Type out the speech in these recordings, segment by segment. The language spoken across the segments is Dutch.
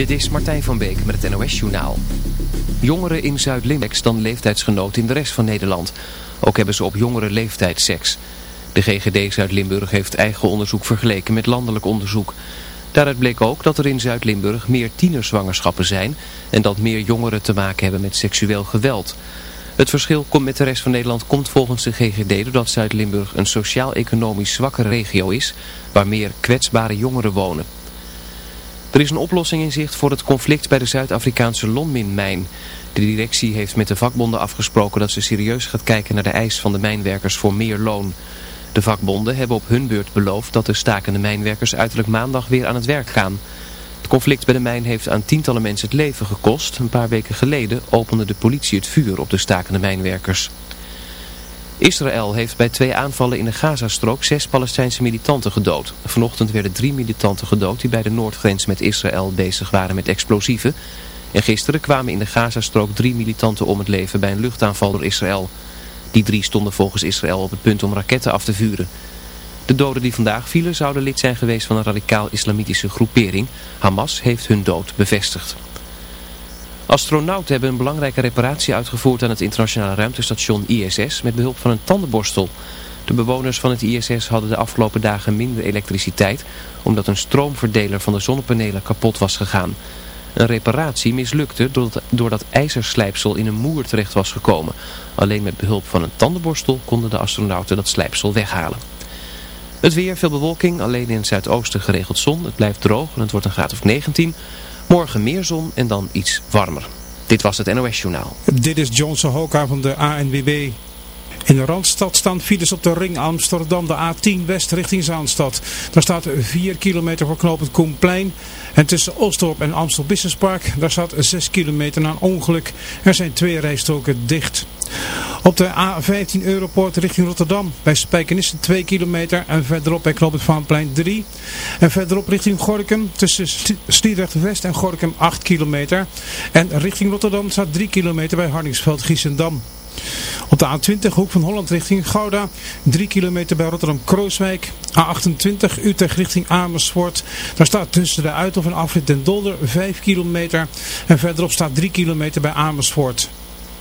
Dit is Martijn van Beek met het NOS-journaal. Jongeren in Zuid-Limburg dan leeftijdsgenoten in de rest van Nederland. Ook hebben ze op jongere leeftijd seks. De GGD Zuid-Limburg heeft eigen onderzoek vergeleken met landelijk onderzoek. Daaruit bleek ook dat er in Zuid-Limburg meer tienerzwangerschappen zijn... en dat meer jongeren te maken hebben met seksueel geweld. Het verschil met de rest van Nederland komt volgens de GGD... doordat Zuid-Limburg een sociaal-economisch zwakke regio is... waar meer kwetsbare jongeren wonen. Er is een oplossing in zicht voor het conflict bij de Zuid-Afrikaanse Lonmin-mijn. De directie heeft met de vakbonden afgesproken dat ze serieus gaat kijken naar de eis van de mijnwerkers voor meer loon. De vakbonden hebben op hun beurt beloofd dat de stakende mijnwerkers uiterlijk maandag weer aan het werk gaan. Het conflict bij de mijn heeft aan tientallen mensen het leven gekost. Een paar weken geleden opende de politie het vuur op de stakende mijnwerkers. Israël heeft bij twee aanvallen in de Gazastrook zes Palestijnse militanten gedood. Vanochtend werden drie militanten gedood die bij de noordgrens met Israël bezig waren met explosieven. En gisteren kwamen in de Gazastrook drie militanten om het leven bij een luchtaanval door Israël. Die drie stonden volgens Israël op het punt om raketten af te vuren. De doden die vandaag vielen zouden lid zijn geweest van een radicaal-islamitische groepering. Hamas heeft hun dood bevestigd. Astronauten hebben een belangrijke reparatie uitgevoerd aan het internationale ruimtestation ISS met behulp van een tandenborstel. De bewoners van het ISS hadden de afgelopen dagen minder elektriciteit omdat een stroomverdeler van de zonnepanelen kapot was gegaan. Een reparatie mislukte doordat ijzerslijpsel in een moer terecht was gekomen. Alleen met behulp van een tandenborstel konden de astronauten dat slijpsel weghalen. Het weer, veel bewolking, alleen in het zuidoosten geregeld zon. Het blijft droog en het wordt een graad of 19. Morgen meer zon en dan iets warmer. Dit was het NOS Journaal. Dit is Johnson Hoka van de ANWB. In de Randstad staan files op de ring Amsterdam, de A10 West richting Zaanstad. Daar staat 4 kilometer voor knooppunt Koenplein. En tussen Osdorp en Amstel Business Park, daar staat 6 kilometer na een ongeluk. Er zijn twee rijstroken dicht. Op de A15 Europort richting Rotterdam. Bij Spijkenisse 2 kilometer en verderop bij Knoop het Vaanplein 3. En verderop richting Gorkum tussen Sliedrecht West en Gorkum 8 kilometer. En richting Rotterdam staat 3 kilometer bij Harningsveld Giesendam. Op de A20 hoek van Holland richting Gouda. 3 kilometer bij Rotterdam-Krooswijk. A28 Utrecht richting Amersfoort. Daar staat tussen de Uithof en Afrit den Dolder 5 kilometer. En verderop staat 3 kilometer bij Amersfoort.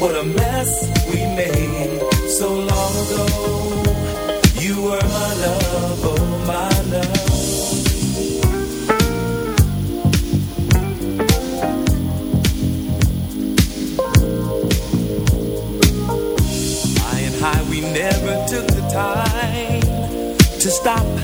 What a mess we made so long ago. You were my love, oh my love. I and high, we never took the time to stop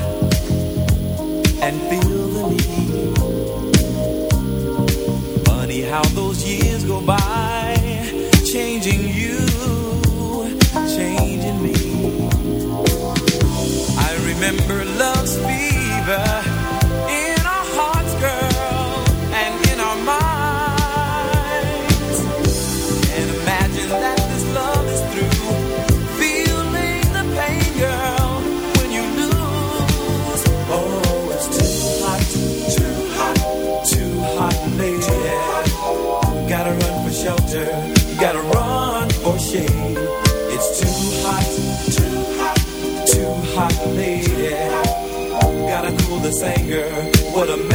her love's fever. Anger. What a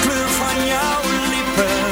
kleur van jouw lippen.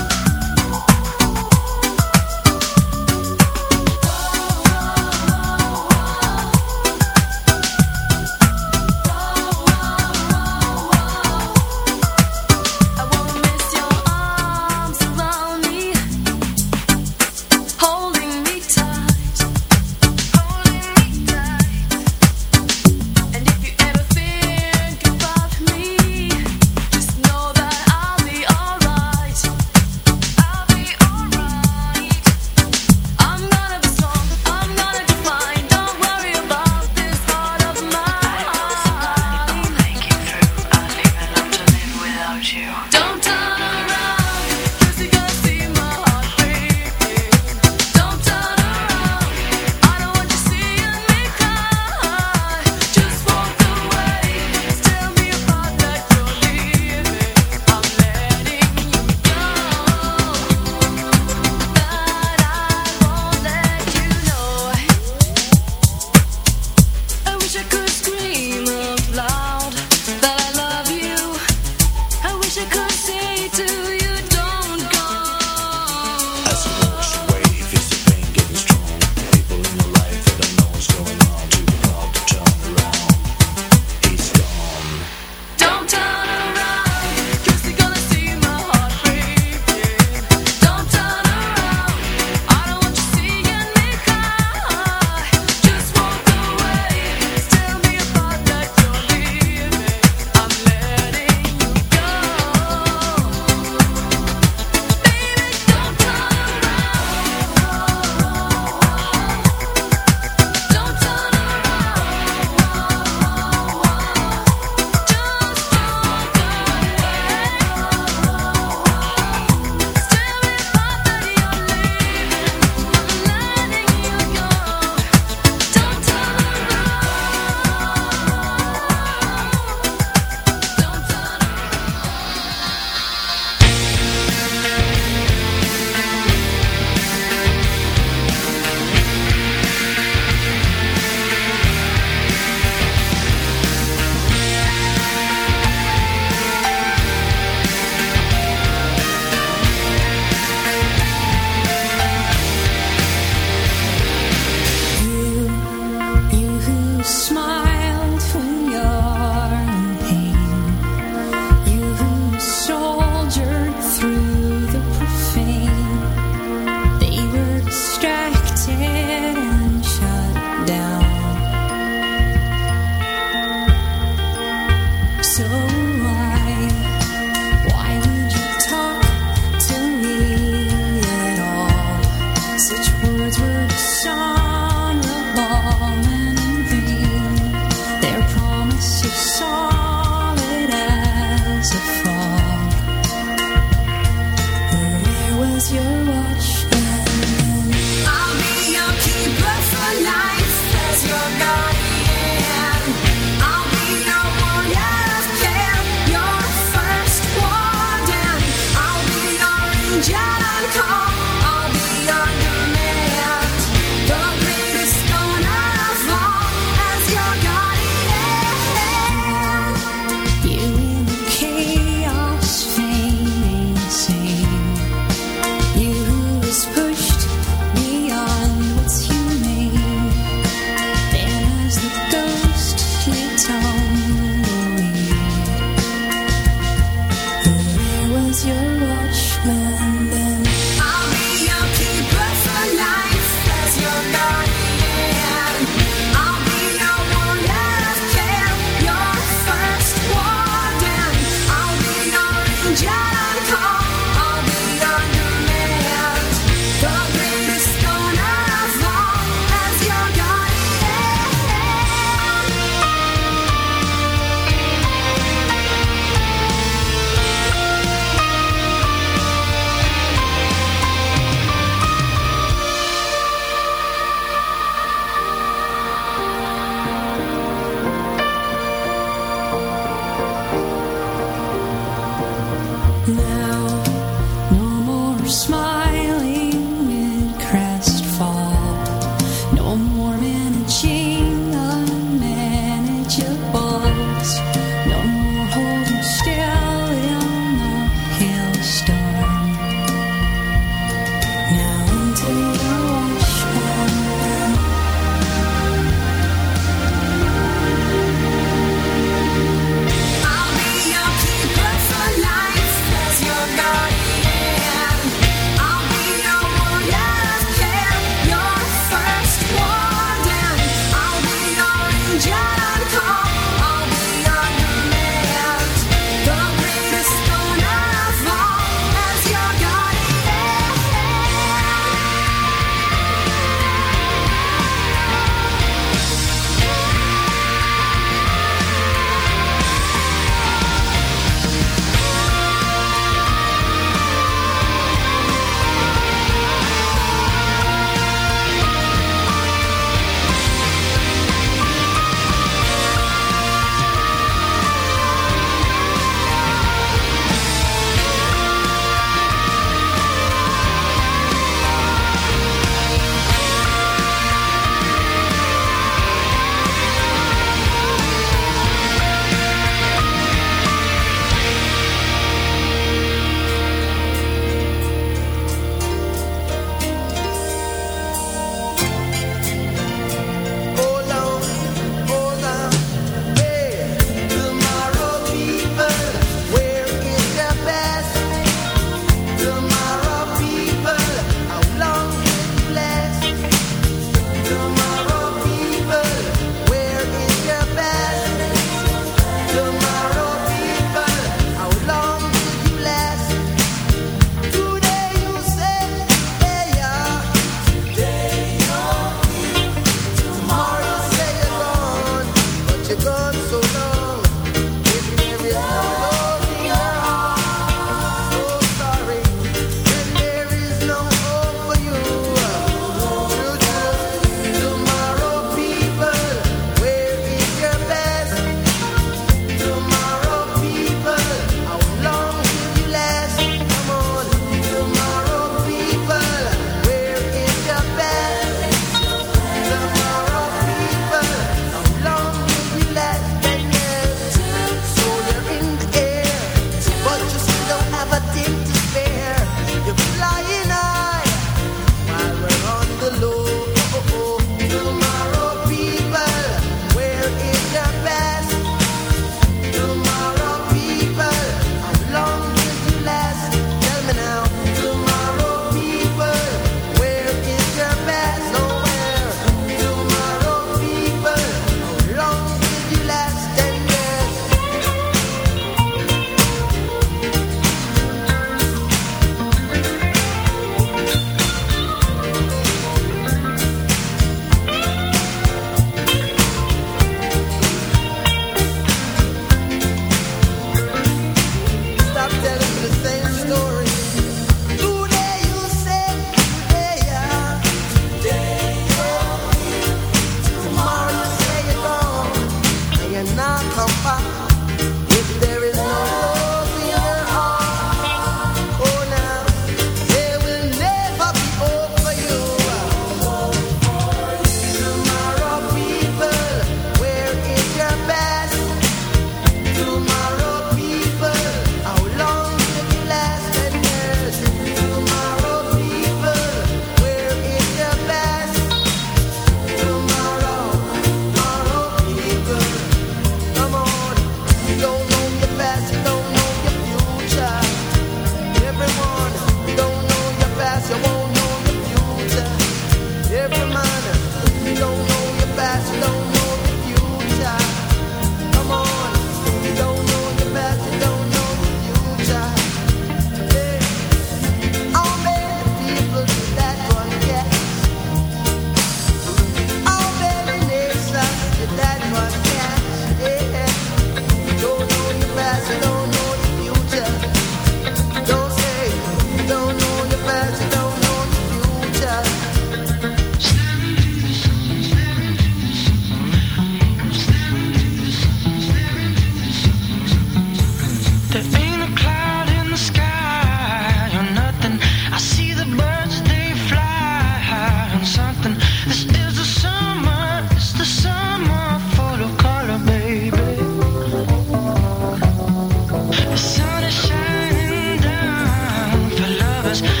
us.